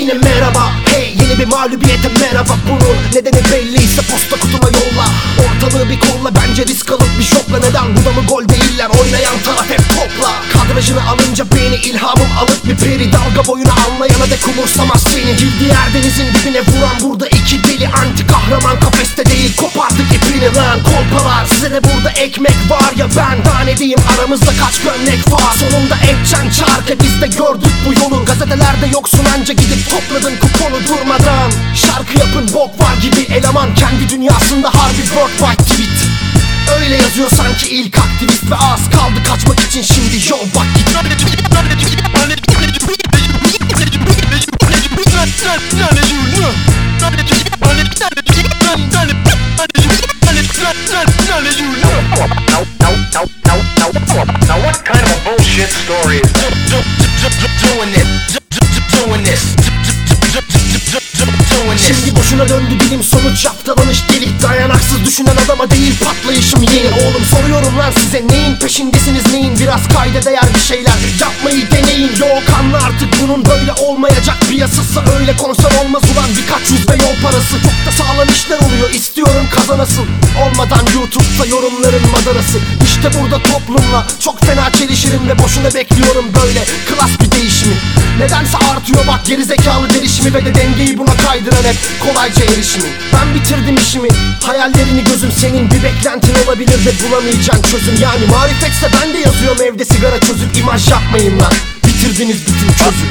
merhaba. Hey yeni bir mağlubiyete merhaba Bunun nedeni belliyse posta kutuma yolla. Ortalığı bir kolla bence risk alıp bir şokla. Neden bu da mı gol değiller? Oynayan taraf hep topla. Kadrajını alınca beni ilhamım alıp bir peri Dalga boyunu anlayana dek umursamaz seni. Girdi yer denizin dibine vuran burada iki deli Anti kahraman kafeste değil. Kopardık ipini lan Kolpalar. Size de burada ekmek var ya ben. Daha diyeyim aramızda kaç gömlek var? Sonunda edeceksin çarkı biz de gördük bu yolu Gazetelerde yoksun anca gidip topladın kuponu durmadan Şarkı yapın bok var gibi eleman Kendi dünyasında harbi worldwide tweet Öyle yazıyor sanki ilk aktivist ve az kaldı kaçmak için şimdi yol bak git Now, now, now, now, now, now, what kind of a bullshit story is doing this, Şimdi boşuna döndü bilim sonuç yaptalanış deli Dayanaksız düşünen adama değil patlayışım yeni. Oğlum soruyorum lan size neyin peşindesiniz neyin? Biraz kayda değer bir şeyler yapmayı deneyin. Yok anla artık bunun böyle olmayacak. Bir yasası Öyle konser olmaz ulan. Birkaç yüz ve yol parası. Çok da sağlam işler oluyor. İstiyorum kazanasın. Olmadan YouTube'da yorumların madarası. İşte burada toplumla çok fena çelişirim Ve boşuna bekliyorum böyle. Klas bir değişimi Nedense artıyor bak gerizekalı derişimi Ve de dengeyi buna kaydıran hep kolayca erişimi. Ben bitirdim işimi Hayallerini gözüm senin. Bir beklentin olabilir de bulamayacaksın çözüm. Yani marifetse ben de yazıyorum evde sigara çözüp imaj yapmayın lan. Bitirdiniz bütün çözüm